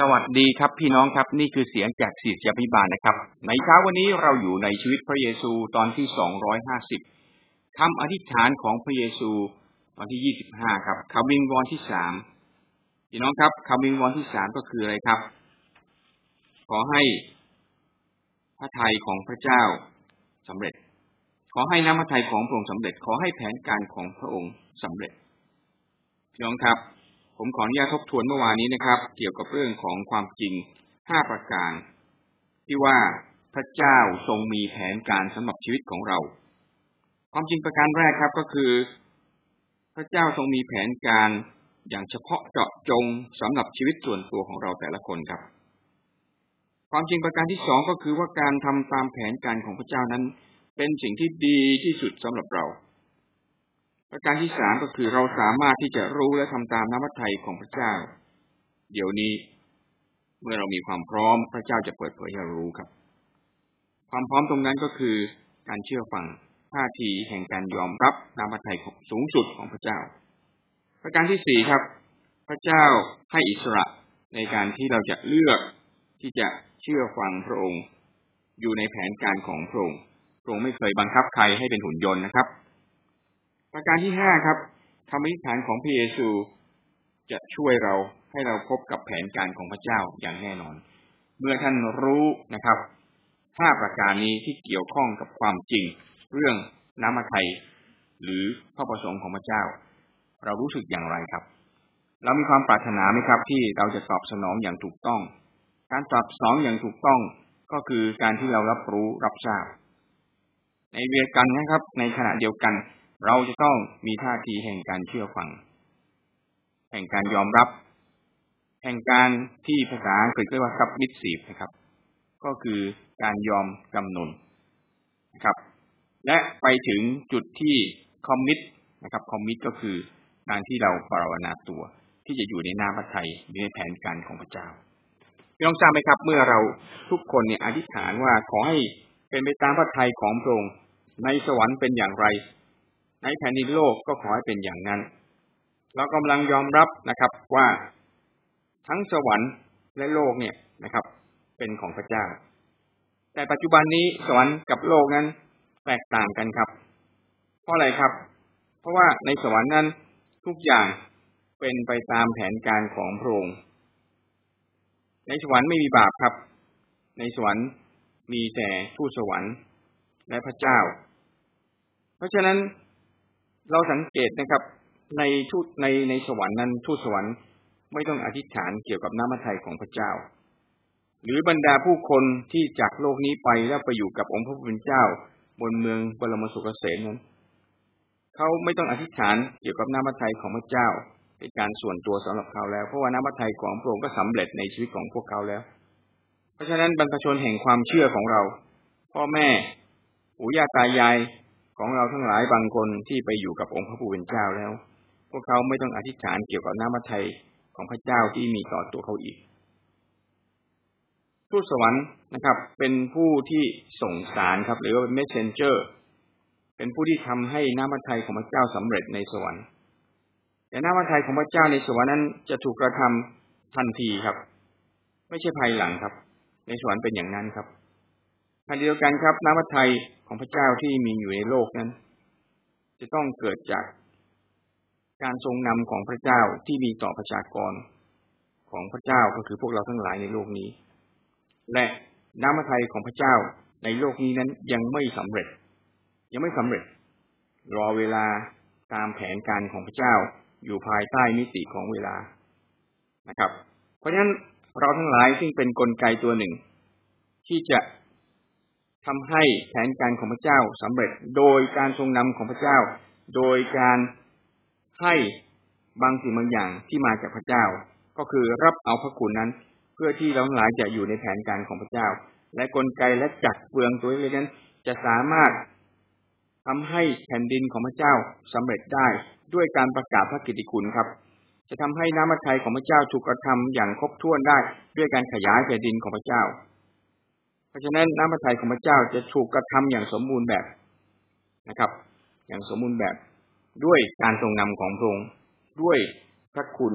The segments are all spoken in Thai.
สวัสดีครับพี่น้องครับนี่คือเสียงจากศิษยาพิบาลนะครับ ในเช้าวันนี้เราอยู่ในชีวิตพระเยซูตอนที่สองร้อยห้าสิบคำอธิษฐานของพระเยซูตอนที่ยี่สิบห้าครับคำวิงวอนที่สามพี่น้องครับคำวิงวอนที่สามก็คืออะไรครับ ขอให้พระทัยของพระเจ้าสำเร็จ ขอให้น้ำพระทัยของพระองค์สำเร็จ ขอให้แผนการของพระองค์สำเร็จพี่น้องครับ ผมขออนุญาตทบทวนเมื่อวานนี้นะครับ เกี่ยวกับเรื่องของความจริงห้าประการ ที่ว่าพระเจ้าทรงมีแผนการสำหรับชีวิตของเรา ความจริงประการแรกครับก็คือ พระเจ้าทรงมีแผนการอย่างเฉพาะเจาะจงสำหรับชีวิตส่วนตัวของเราแต่ละคนครับ ความจริงประการที่สองก็คือว่าการทำตามแผนการของพระเจ้านั้น เป็นสิ่งที่ดีที่สุดสำหรับเรา ประการที่สามก็คือเราสามารถที่จะรู้และทำตามน้ำพระทัยของพระเจ้า เดี๋ยวนี้ เมื่อเรามีความพร้อมพระเจ้าจะเปิดเผยให้รารู้ครับ ความพร้อมตรงนั้นก็คือการเชื่อฟังท่าทีแห่งการยอมรับน้ำพระทัยสูงสุดของพระเจ้า ประการที่สี่ครับ พระเจ้าให้อิสระในการที่เราจะเลือกที่จะเชื่อฟังพระองค์ อยู่ในแผนการของพระองค์พระองค์ไม่เคยบังคับใครให้เป็นหุ่นยนต์นะครับ ประการที่ห้าครับคำอธิษฐานของพระเยซูจะช่วยเราให้เราพบกับแผนการของพระเจ้าอย่างแน่นอน เมื่อท่านรู้นะครับห้าประการนี้ที่เกี่ยวข้องกับความจริง เรื่องน้ำมันไทยหรือพระประสงค์ของพระเจ้า เรารู้สึกอย่างไรครับ เรามีความปรารถนาไหมครับ ที่เราจะตอบสนองอย่างถูกต้อง การตอบสนองอย่างถูกต้องก็คือการที่เรารับรู้รับทราบ ในเวียกันนะครับ ในขณะเดียวกัน เราจะต้องมีท่าทีแห่งการเชื่อฟัง แห่งการยอมรับ แห่งการที่ภาษาอังกฤษเรียกว่า submissive นะครับ ก็คือการยอมกำนนนะครับ และไปถึงจุดที่ commit นะครับ commit ก็คือการที่เราปรารณาตัว ที่จะอยู่ในน้าพระทัยในแผนการของพระเจ้าพี่น้องทราบไหมครับ เมื่อเราทุกคนเนี่ยอธิษฐานว่าขอให้เป็นไปตามพระทัยของพระองค์ในสวรรค์เป็นอย่างไร ในแผ่นดินโลกก็ขอให้เป็นอย่างนั้น เรากำลังยอมรับนะครับว่าทั้งสวรรค์และโลกเนี่ยนะครับ เป็นของพระเจ้า แต่ปัจจุบันนี้สวรรค์กับโลกนั้นแตกต่างกันครับ เพราะอะไรครับ เพราะว่าในสวรรค์นั้นทุกอย่างเป็นไปตามแผนการของพระองค์ในสวรรค์ไม่มีบาปครับ ในสวรรค์มีแต่ทูตสวรรค์และพระเจ้า เพราะฉะนั้น เราสังเกตนะครับ ในทูตในในสวรรค์นั้นทูตสวรรค์ไม่ต้องอธิษฐานเกี่ยวกับน้ำมันไทยของพระเจ้า หรือบรรดาผู้คนที่จากโลกนี้ไปแล้วไปอยู่กับองค์พระผู้เป็นเจ้า บนเมืองบรมสุขเกษมนั้นเขาไม่ต้องอธิษฐานเกี่ยวกับน้ำมันไทยของพระเจ้าเป็นการส่วนตัวสำหรับเขาแล้ว เพราะว่าน้ำมันไทยของพระองค์ก็สำเร็จในชีวิตของพวกเขาแล้ว เพราะฉะนั้นบรรพชนแห่งความเชื่อของเรา พ่อแม่ปู่ย่าตายาย ของเราทั้งหลายบางคนที่ไปอยู่กับองค์พระผู้เป็นเจ้าแล้ว พวกเขาไม่ต้องอธิษฐานเกี่ยวกับน้ำพระทัยของพระเจ้าที่มีต่อตัวเขาอีกทูตสวรรค์นะครับ เป็นผู้ที่ส่งสารครับ หรือว่าเป็นเมสเซนเจอร์เป็นผู้ที่ทำให้น้ำพระทัยของพระเจ้าสำเร็จในสวรรค์ แต่น้ำพระทัยของพระเจ้าในสวรรค์นั้นจะถูกกระทำทันทีครับ ไม่ใช่ภายหลังครับ ในสวรรค์เป็นอย่างนั้นครับ ขณะเดียวกันครับ น้ำพระทัยของพระเจ้าที่มีอยู่ในโลกนั้น จะต้องเกิดจากการทรงนำของพระเจ้าที่มีต่อประชากรของพระเจ้าก็คือพวกเราทั้งหลายในโลกนี้ และน้ำพระทัยของพระเจ้าในโลกนี้นั้นยังไม่สำเร็จ ยังไม่สำเร็จ รอเวลาตามแผนการของพระเจ้าอยู่ภายใต้มิติของเวลานะครับ เพราะฉะนั้นเราทั้งหลายซึ่งเป็นนกลไกตัวหนึ่ง ที่จะ ทำให้แผนการของพระเจ้าสำเร็จโดยการทรงนำของพระเจ้า โดยการให้บางสิ่งบางอย่างที่มาจากพระเจ้า ก็คือรับเอาพระคุณนั้น เพื่อที่เราหลายจะอยู่ในแผนการของพระเจ้า และกลไกและจักรเฟืองตัวเล็กนั้น จะสามารถทำให้แผ่นดินของพระเจ้าสำเร็จได้ด้วยการประกาศพระกิตติคุณครับ จะทำให้น้ำมันไทยของพระเจ้าถูกกระทำอย่างครบถ้วนได้ด้วยการขยายแผ่นดินของพระเจ้า ราะฉะนั้นน้ำพระทัยของพระเจ้าจะถูกกระทำอย่างสมบูรณ์แบบนะครับ อย่างสมบูรณ์แบบด้วยการทรงนำของพระองค์ด้วยพระคุณ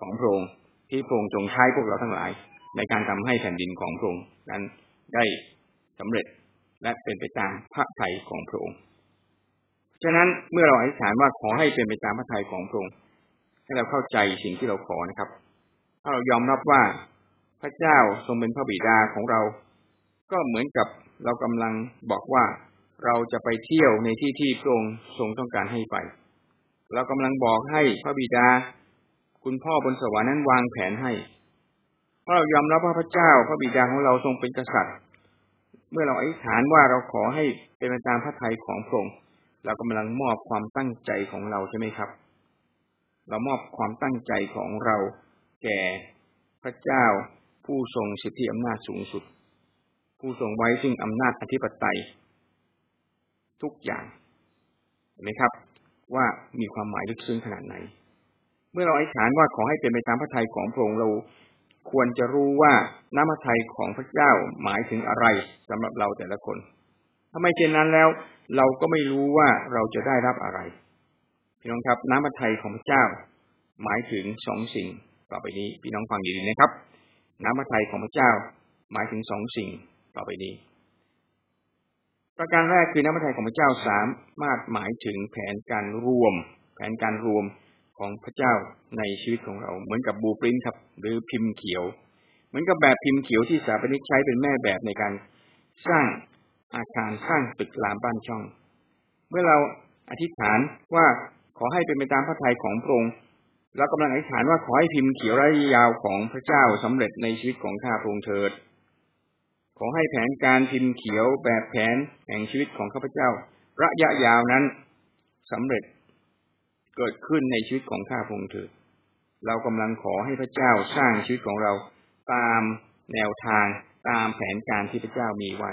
ของพระองค์ที่พระองค์ทรงใช้พวกเราทั้งหลาย ในการทำให้แผ่นดินของพระองค์นั้นได้สำเร็จและเป็นไปตามพระทัยของพระองค์ฉะนั้นเมื่อเราอธิษฐานว่าขอให้เป็นไปตามพระทัยของพระองค์ให้เราเข้าใจสิ่งที่เราขอนะครับ ถ้าเรายอมรับว่าพระเจ้าทรงเป็นพระบิดาของเรา ก็เหมือนกับเรากำลังบอกว่าเราจะไปเที่ยวในที่ที่พระองค์ทรงต้องการให้ไป เรากำลังบอกให้พระบิดา คุณพ่อบนสวรรค์นั้นวางแผนให้ เพราะเรายอมรับว่าพระเจ้าพระบิดาของเราทรงเป็นกษัตริย์ เมื่อเราอธิษฐานว่าเราขอให้เป็นไปตามพระทัยของพระองค์เรากำลังมอบความตั้งใจของเราใช่ไหมครับ เรามอบความตั้งใจของเราแก่พระเจ้าผู้ทรงสิทธิอำนาจสูงสุด ผู้ทรงไว้ซึ่งอำนาจอธิปไตย ทุกอย่างเห็นไหมครับ ว่ามีความหมายลึกซึ้งขนาดไหน เมื่อเราอธิษฐานว่าขอให้เป็นไปตามพระทัยของพระองค์เราควรจะรู้ว่าน้ำพระทัยของพระเจ้าหมายถึงอะไรสำหรับเราแต่ละคนถ้าไม่เช่นนั้นแล้ว เราก็ไม่รู้ว่าเราจะได้รับอะไรพี่น้องครับ น้ำพระทัยของพระเจ้า หมายถึงสองสิ่ง ต่อไปนี้พี่น้องฟังดีๆนะครับ น้ำพระทัยของพระเจ้า หมายถึงสองสิ่ง ต่อไปนี้ ประการแรกคือน้ำพระทัยของพระเจ้าสามารถหมายถึงแผนการรวม แผนการรวมของพระเจ้าในชีวิตของเรา เหมือนกับบูปรินครับ หรือพิมพ์เขียว เหมือนกับแบบพิมพ์เขียวที่สถาปนิกใช้เป็นแม่แบบในการสร้างอาคารสร้างตึกรามบ้านช่อง เมื่อเราอธิษฐานว่าขอให้เป็นไปตามพระทัยของพระองค์เรากำลังอธิษฐานว่าขอให้พิมพ์เขียวระยะยาวของพระเจ้าสำเร็จในชีวิตของข้าพระองค์เถิด ขอให้แผนการพิมพ์เขียวแบบแผนแห่งชีวิตของข้าพเจ้า ระยะยาวนั้นสำเร็จเกิดขึ้นในชีวิตของข้าพงค์เถิดเรากำลังขอให้พระเจ้าสร้างชีวิตของเราตามแนวทางตามแผนการที่พระเจ้ามีไว้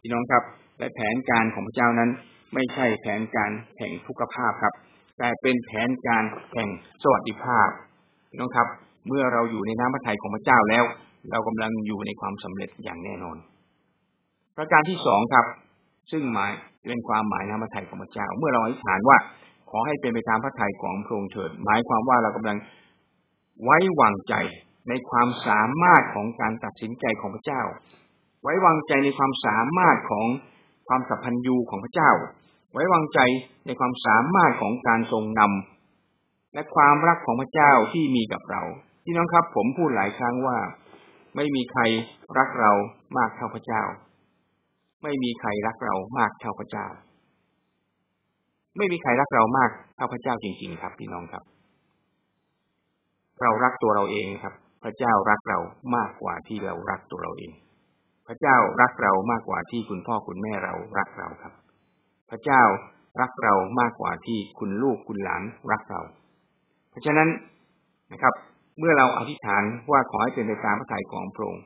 พี่น้องครับ และแผนการของพระเจ้านั้น ไม่ใช่แผนการแห่งทุกภาพครับ แต่เป็นแผนการแห่งสวัสดิภาพพี่น้องครับ เมื่อเราอยู่ในน้ำพระทัยของพระเจ้าแล้ว เรากำลังอยู่ในความสำเร็จอย่างแน่นอน ประการที่สองครับ ซึ่งหมายเป็นความหมายน้ำพระทัยของพระเจ้า เมื่อเราอธิษฐานว่า ขอให้เป็นไปตามพระทัยของพระองค์เถิด หมายความว่าเรากำลังไว้วางใจในความสามารถของการตัดสินใจของพระเจ้า ไว้วางใจในความสามารถของความสัพพัญญูของพระเจ้า ไว้วางใจในความสามารถของการทรงนำและความรักของพระเจ้าที่มีกับเราพี่น้องครับ ผมพูดหลายครั้งว่า ไม่มีใครรักเรามากเท่าพระเจ้า ไม่มีใครรักเรามากเท่าพระเจ้า ไม่มีใครรักเรามากเท่าพระเจ้าจริง ๆ ครับ พี่น้องครับ เรารักตัวเราเองครับ พระเจ้ารักเรามากกว่าที่เรารักตัวเราเอง พระเจ้ารักเรามากกว่าที่คุณพ่อคุณแม่เรารักเราครับ พระเจ้ารักเรามากกว่าที่คุณลูกคุณหลานรักเรา เพราะฉะนั้นนะครับ เมื่อเราอธิษฐานว่าขอให้เป็นไปตามพระทัยของพระองค์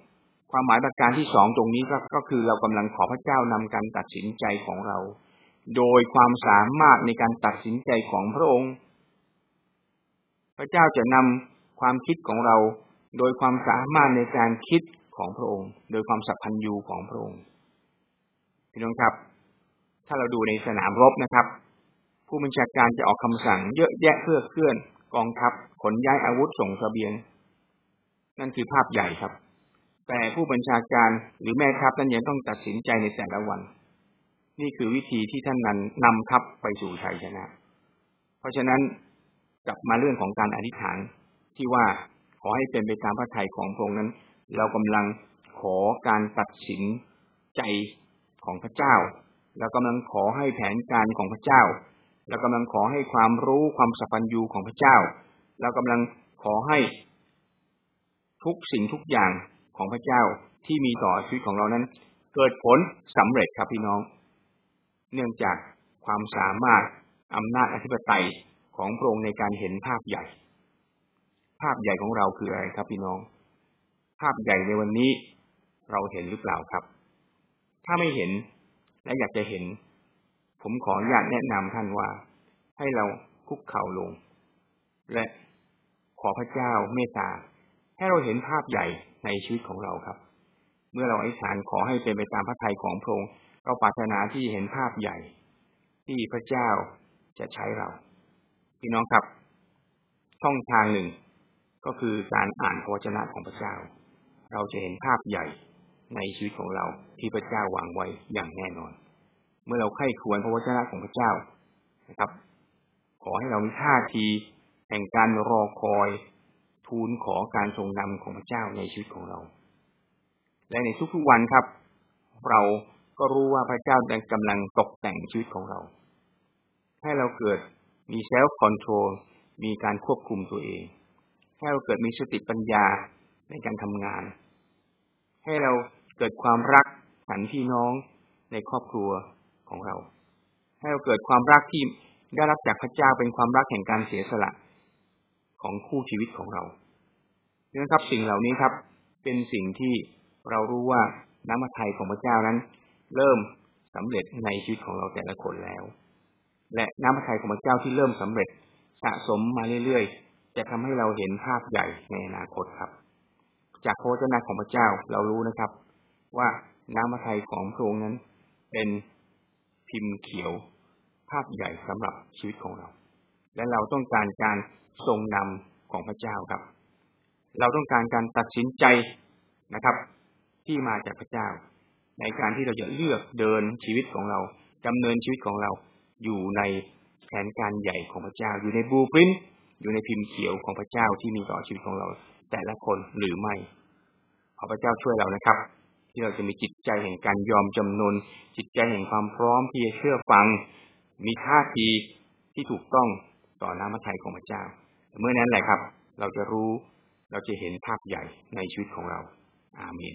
ความหมายประการที่สองตรงนี้ก็ก็คือเรากำลังขอพระเจ้านำการตัดสินใจของเรา โดยความสามารถในการตัดสินใจของพระองค์ พระเจ้าจะนำความคิดของเรา โดยความสามารถในการคิดของพระองค์ โดยความสัพพัญญูของพระองค์พี่น้องครับ ถ้าเราดูในสนามรบนะครับ ผู้บัญชาการจะออกคำสั่งเยอะแยะเพื่อเคลื่อน กองทัพขนย้ายอาวุธส่งสเสบียง นั่นคือภาพใหญ่ครับ แต่ผู้บัญชาการหรือแม่ทัพนั้นยังต้องตัดสินใจในแต่ละวัน นี่คือวิธีที่ท่านนั้นนำทัพไปสู่ชัยชนะ เพราะฉะนั้นกลับมาเรื่องของการอธิษฐานที่ว่าขอให้เป็นไปตามพระทัยของพระองค์นั้น เรากำลังขอการตัดสินใจของพระเจ้าเรากำลังขอให้แผนการของพระเจ้า เรากำลังขอให้ความรู้ความสัพพัญญูของพระเจ้า เรากำลังขอให้ทุกสิ่งทุกอย่างของพระเจ้าที่มีต่อชีวิตของเรานั้น เกิดผลสำเร็จครับพี่น้อง เนื่องจากความสามารถอำนาจอธิปไตยของพระองค์ในการเห็นภาพใหญ่ ภาพใหญ่ของเราคืออะไรครับพี่น้อง ภาพใหญ่ในวันนี้เราเห็นหรือเปล่าครับ ถ้าไม่เห็นและอยากจะเห็น ผมขออนุญาตแนะนำท่านว่า ให้เราคุกเข่าลง และขอพระเจ้าเมตตาให้เราเห็นภาพใหญ่ในชีวิตของเราครับ เมื่อเราอธิษฐานขอให้เป็นไปตามพระทัยของพระองค์เราปรารถนาที่เห็นภาพใหญ่ ที่พระเจ้าจะใช้เรา พี่น้องครับ ช่องทางหนึ่ง ก็คือการอ่านพระวจนะของพระเจ้า เราจะเห็นภาพใหญ่ในชีวิตของเราที่พระเจ้าวางไว้อย่างแน่นอน เมื่อเราใคร่ครวญพระวจนะของพระเจ้านะครับ ขอให้เรามีท่าทีแห่งการรอคอยทูลขอการทรงนำของพระเจ้าในชีวิตของเรา และในทุกๆวันครับ เราก็รู้ว่าพระเจ้ากำลังตกแต่งชีวิตของเรา ให้เราเกิดมี self-control มีการควบคุมตัวเอง ให้เราเกิดมีสติปัญญาในการทำงาน ให้เราเกิดความรักสันพี่น้องในครอบครัว ของเรา ให้เราเกิดความรักที่ได้รับจากพระเจ้าเป็นความรักแห่งการเสียสละของคู่ชีวิตของเราดังนั้นครับสิ่งเหล่านี้ครับ เป็นสิ่งที่เรารู้ว่าน้ำพระทัยของพระเจ้านั้น เริ่มสำเร็จในชีวิตของเราแต่ละคนแล้ว และน้ำพระทัยของพระเจ้าที่เริ่มสำเร็จสะสมมาเรื่อยๆ จะทำให้เราเห็นภาพใหญ่ในอนาคตครับ จากโพจนาของพระเจ้าเรารู้นะครับ ว่าน้ำพระทัยของพระองค์นั้นเป็น พิมพ์เขียว ภาพใหญ่สำหรับชีวิตของเรา และเราต้องการการทรงนำของพระเจ้าครับ เราต้องการการตัดสินใจนะครับ ที่มาจากพระเจ้า ในการที่เราจะเลือกเดินชีวิตของเราดำเนินชีวิตของเราอยู่ในแผนการใหญ่ของพระเจ้า อยู่ในบูปรินอยู่ในพิมพ์เขียวของพระเจ้าที่มีต่อชีวิตของเรา แต่ละคนหรือไม่ขอพระเจ้าช่วยเรานะครับ ที่เราจะมีจิตใจแห่งการยอมจำนน จิตใจแห่งความพร้อมที่จะเชื่อฟัง มีท่าทีที่ถูกต้องต่อน้ำพระทัยของพระเจ้า เมื่อนั้นแหละครับ เราจะรู้เราจะเห็นภาพใหญ่ในชีวิตของเรา อาเมน